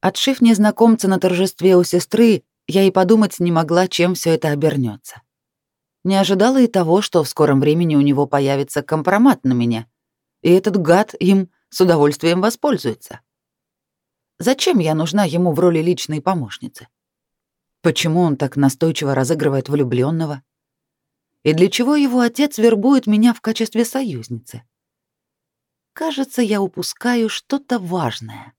Отшив незнакомца на торжестве у сестры, я и подумать не могла, чем все это обернется. Не ожидала и того, что в скором времени у него появится компромат на меня, и этот гад им с удовольствием воспользуется. Зачем я нужна ему в роли личной помощницы? Почему он так настойчиво разыгрывает влюбленного? И для чего его отец вербует меня в качестве союзницы? Кажется, я упускаю что-то важное.